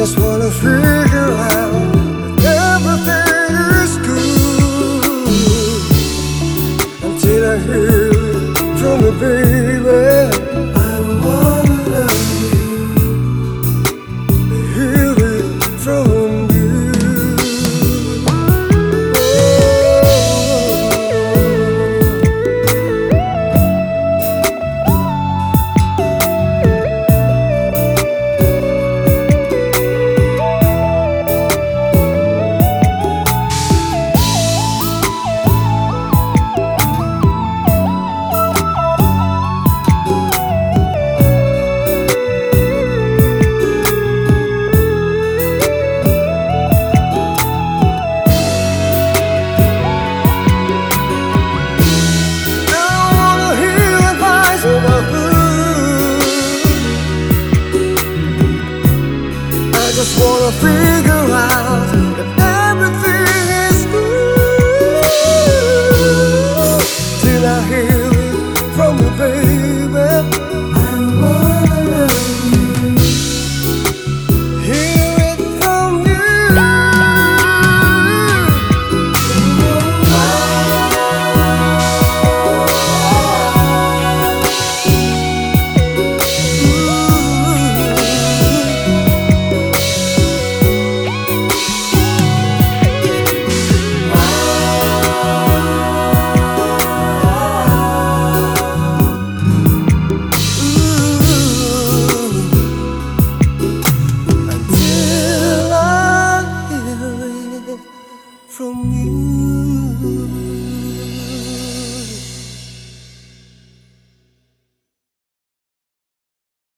just wanna figure out everything is good until I hear from the baby. just wanna figure out